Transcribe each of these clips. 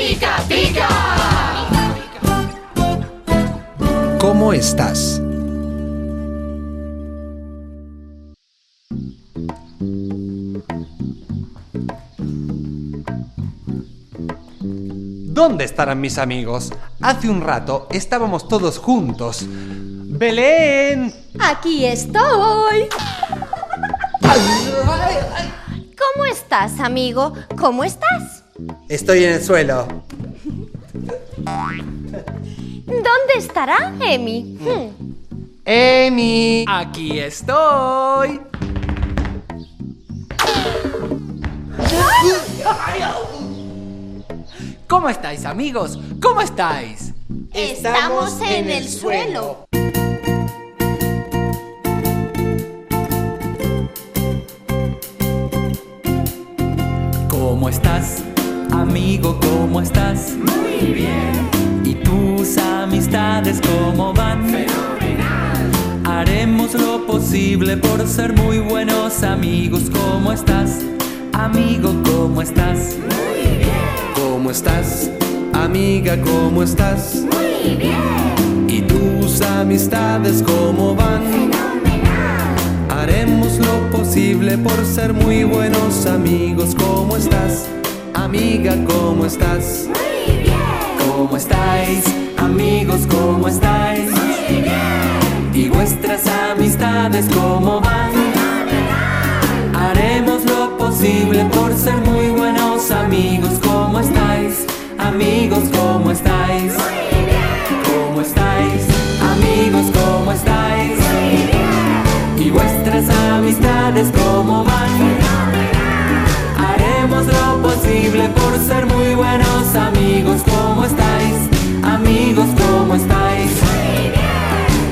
pica, pica. ¿Cómo estás? ¿Dónde estarán mis amigos? Hace un rato estábamos todos juntos. ¡Belén! Aquí estoy. ¿Cómo estás, amigo? ¿Cómo estás? Estoy en el suelo. ¿Dónde estará Emi? Hmm. ¡Emi! Aquí estoy. ¿Cómo estáis, amigos? ¿Cómo estáis? Estamos en el suelo. ¿Cómo estás, amigo? ¿Cómo estás? Muy bien. ¿Y tus amistades cómo van? Fenomenal. Haremos lo posible por ser muy buenos amigos. ¿Cómo estás, amigo? ¿Cómo estás? ¿Cómo estás? Amiga, ¿cómo estás? Muy bien. ¿Y tus amistades cómo van? Haremos lo posible por ser muy buenos amigos. Amiga, ¿cómo estás? Muy bien. ¿Cómo estáis, amigos? ¿Cómo estáis? Muy bien. ¿Y vuestras amistades cómo van? Haremos lo posible por ser muy buenos amigos. ¿Cómo estáis? Amigos, ¿cómo estáis? Muy bien. ¿Cómo estáis? Amigos, ¿cómo estáis? Muy bien. ¿Y vuestras amistades cómo van? Amigos, ¿cómo estáis?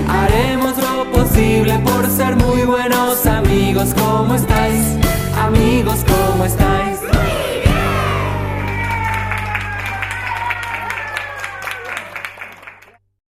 Haremos lo posible por ser muy buenos. Amigos, ¿cómo estáis?